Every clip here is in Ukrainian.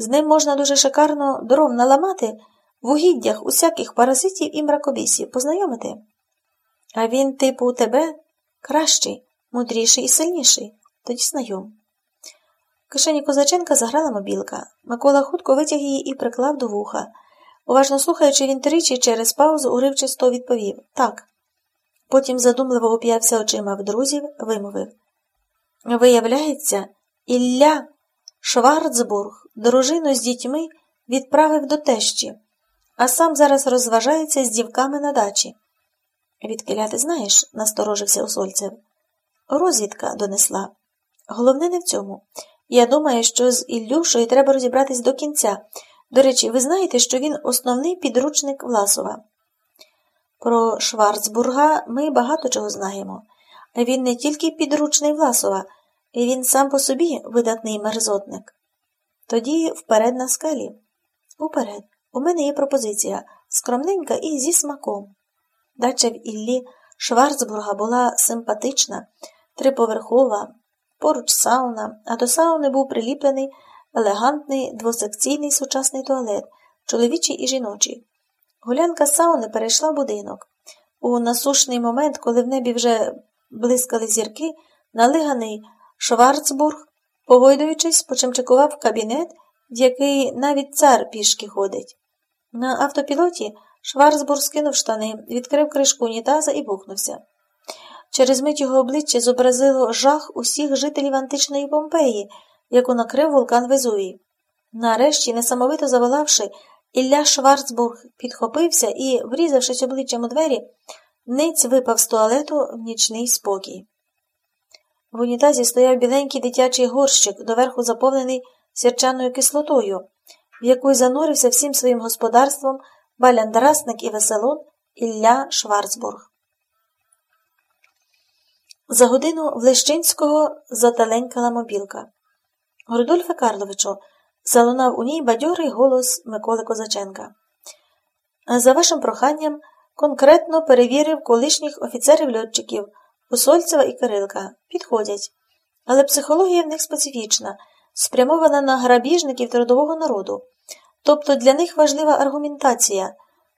З ним можна дуже шикарно дров наламати в угіддях усяких паразитів і мракобісів. Познайомити? А він, типу, у тебе кращий, мудріший і сильніший. Тоді знайом. В кишені козаченка заграла мобілка. Микола хутко витяг її і приклав до вуха. Уважно слухаючи, він тричі через паузу уривчисто відповів так. Потім задумливо уп'явся очима в друзів, вимовив Виявляється, Ілля Шварцбург дружину з дітьми відправив до тещі, а сам зараз розважається з дівками на дачі. Відкиля ти знаєш, насторожився Усольцев. Розвідка донесла. Головне не в цьому. Я думаю, що з Іллюшою треба розібратись до кінця. До речі, ви знаєте, що він основний підручник Власова. Про Шварцбурга ми багато чого знаємо. Він не тільки підручний Власова, він сам по собі видатний мерзотник. Тоді вперед на скалі. Уперед, у мене є пропозиція скромненька і зі смаком. Дача в Іллі Шварцбурга була симпатична, триповерхова, поруч сауна, а до сауни був приліплений елегантний двосекційний сучасний туалет, чоловічий і жіночий. Гулянка сауни перейшла в будинок. У насушний момент, коли в небі вже блискали зірки, налиганий Шварцбург, погойдуючись, почимчикував кабінет, в який навіть цар пішки ходить. На автопілоті Шварцбург скинув штани, відкрив кришку унітаза і бухнувся. Через мить його обличчя зобразило жах усіх жителів античної Помпеї, яку накрив вулкан Везувій. Нарешті, несамовито заволавши, Ілля Шварцбург підхопився і, врізавшись обличчям у двері, ниць випав з туалету в нічний спокій. В унітазі стояв біленький дитячий горщик, доверху заповнений сірчаною кислотою, в яку занурився всім своїм господарством баляндрасник і веселун Ілля Шварцбург. За годину в Лещинського зателенькала мобілка. Рудольфе Карловичу, залунав у ній бадьорий голос Миколи Козаченка. За вашим проханням конкретно перевірив колишніх офіцерів-льотчиків Усольцева і Кирилка. Підходять. Але психологія в них специфічна, спрямована на грабіжників трудового народу. Тобто для них важлива аргументація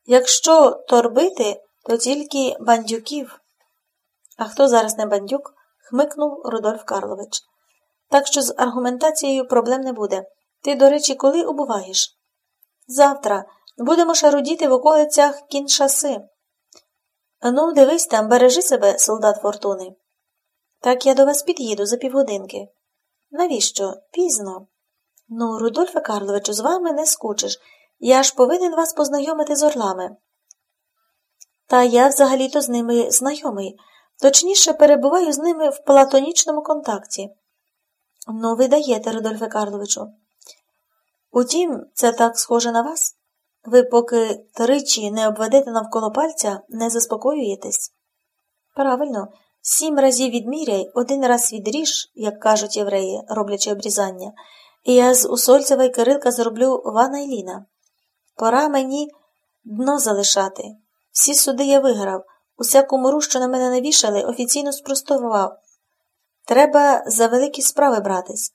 якщо торбити, то тільки бандюків. А хто зараз не бандюк? хмикнув Рудольф Карлович. Так що з аргументацією проблем не буде. Ти, до речі, коли убуваєш? Завтра будемо шарудіти в околицях кіншаси. Ну, дивись там, бережи себе, солдат фортуни. Так я до вас під'їду за півгодинки. Навіщо? Пізно. Ну, Рудольфе Карловичу, з вами не скучиш. Я ж повинен вас познайомити з орлами. Та я взагалі-то з ними знайомий, точніше перебуваю з ними в платонічному контакті. Ну, ви даєте, Рудольфе Карловичу. Утім, це так схоже на вас. Ви поки тричі не обведете навколо пальця, не заспокоюєтесь. Правильно, сім разів відміряй, один раз відріж, як кажуть євреї, роблячи обрізання, і я з Усольцева й Кирилка зроблю Вана і Ліна. Пора мені дно залишати. Всі суди я виграв, усяку мору, що на мене навішали, офіційно спростував. Треба за великі справи братись.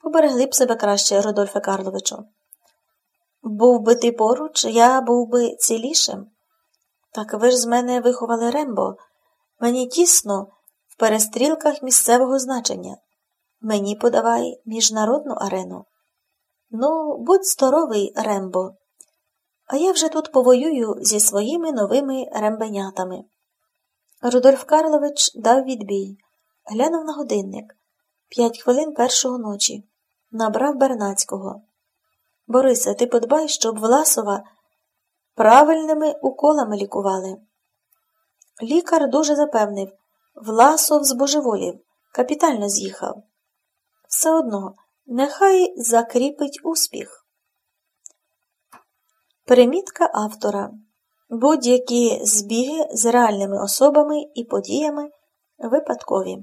Поберегли б себе краще, Родольфе Карловичу. Був би ти поруч, я був би цілішим. Так ви ж з мене виховали Рембо. Мені тісно в перестрілках місцевого значення. Мені подавай міжнародну арену. Ну, будь здоровий, Рембо. А я вже тут повоюю зі своїми новими рембенятами. Рудольф Карлович дав відбій, глянув на годинник п'ять хвилин першого ночі, набрав Бернацького. Борисе, ти подбай, щоб Власова правильними уколами лікували. Лікар дуже запевнив Власов збожеволів, капітально з'їхав. Все одно, нехай закріпить успіх. Примітка автора будь-які збіги з реальними особами і подіями випадкові.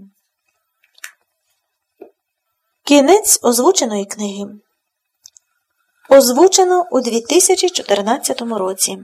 Кінець озвученої книги. Озвучено у 2014 році.